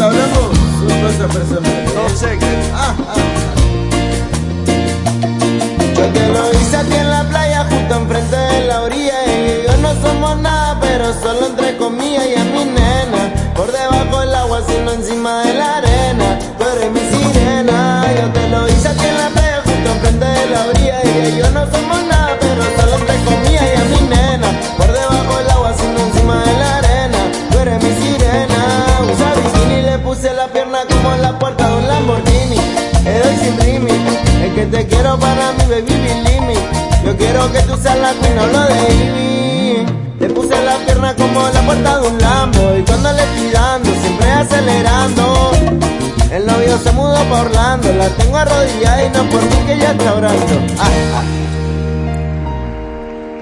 Hablamos. Son cosas personales. Qué. Ah, ah. Yo te lo hice aquí en la playa, justo enfrente de la orilla. Y yo no somos nada, pero solo entre comillas. Y a mi nena, por debajo del agua, sino encima de la arena. Tú eres mi sirena. Yo te lo hice aquí en la playa, justo enfrente de la orilla. Y yo no somos la pierna como en la puerta de un Lamborghini. Estoy sin limit, es que te quiero para mi baby me. Yo quiero que tú seas la queen, no lo de Ivy. Le puse la pierna como la puerta de un Lambo y cuando le estoy dando, siempre acelerando. El novio se mudó pa' Orlando, la tengo arrodillada y no por mí que ella está orando. Ah, ah.